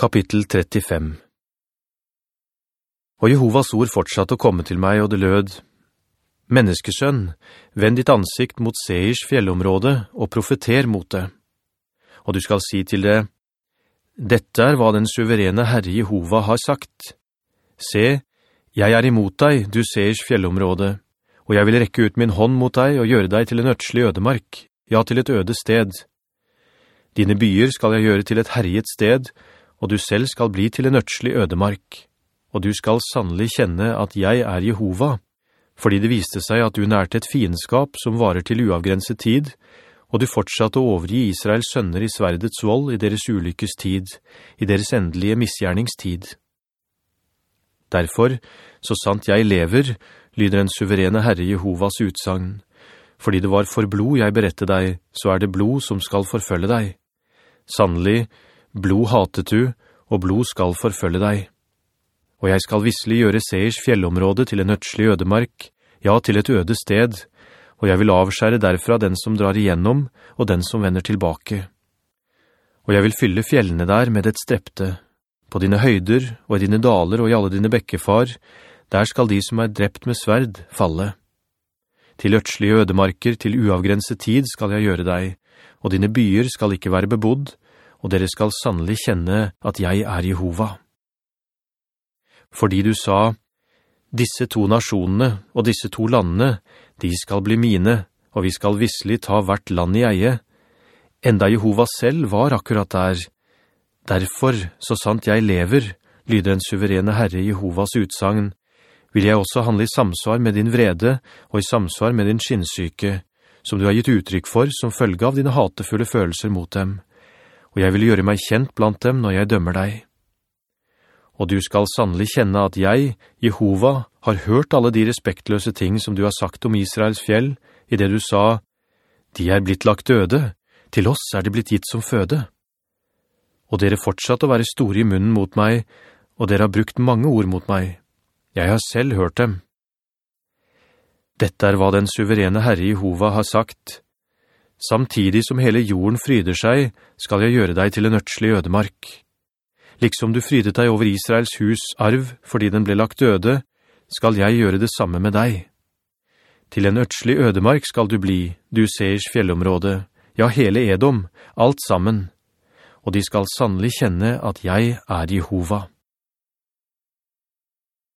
Kapittel 35 Og Jehovas ord fortsatte å komme til meg, og det lød, «Menneskesønn, vend ditt ansikt mot Seirs fjellområde og profeter mot det. Og du skal si til det, «Dette er hva den suverene Herre Jehova har sagt. Se, jeg er imot deg, du Seirs fjellområde, og jeg vil rekke ut min hånd mot deg og gjøre deg til en ødselig ødemark, ja, til et øde sted. Dine byer skal jeg gjøre til et herjet sted, og du selv skal bli til en ørtslig ødemark, og du skal sannelig kjenne at jeg er Jehova, fordi det viste seg at du nærte et fiendskap som varer til uavgrenset tid, og du fortsatte å overgi Israels sønner i sverdets vold i deres ulykkes tid, i deres endelige misgjerningstid. Derfor, så sant jeg lever, lyder en suverene Herre Jehovas utsagn, fordi det var for blod jeg berette deg, så er det blod som skal forfølge deg. Sannelig, blod hatet du, og blod skal forfølge deg. Og jeg skal visselig gjøre Seirs fjellområde til en ødslig ødemark, ja, til et øde sted, og jeg vil avskjære derfra den som drar igjennom, og den som vender tilbake. Og jeg vil fylle fjellene der med et strepte. På dine høyder, og i dine daler, og i alle dine bekkefar, der skal de som er drept med sverd falle. Til ødslige ødemarker, til uavgrenset tid skal jeg gjøre deg, og dine byer skal ikke være bebodd, og dere skal sannelig kjenne at jeg er Jehova. Fordi du sa, disse to nasjonene og disse to landene, de skal bli mine, og vi skal visselig ta hvert land i eie. Enda Jehova selv var akkurat der. Derfor, så sant jeg lever, lyder en suverene Herre Jehovas utsagn, vil jeg også handle i samsvar med din vrede og i samsvar med din skinnsyke, som du har gitt uttrykk for som følge av dine hatefulle følelser mot dem og jeg vil gjøre meg kjent blant dem når jeg dømmer deg. Og du skal sannelig kjenne at jeg, Jehova, har hørt alle de respektløse ting som du har sagt om Israels fjell, i det du sa, «De er blitt lagt døde, til oss er de blitt gitt som føde.» Og dere fortsatte å være store i munnen mot meg, og dere har brukt mange ord mot meg. Jeg har selv hørt dem. Dette er hva den suverene Herre Jehova har sagt, Samtidig som hele jorden fryder seg, skal jeg gjøre deg til en ørtslig ødemark. Liksom du frydet deg over Israels hus arv fordi den ble lagt døde, skal jeg gjøre det samme med deg. Til en ørtslig ødemark skal du bli, du seers fjellområde, ja hele Edom, alt sammen. Og de skal sannelig kjenne at jeg er Jehova.»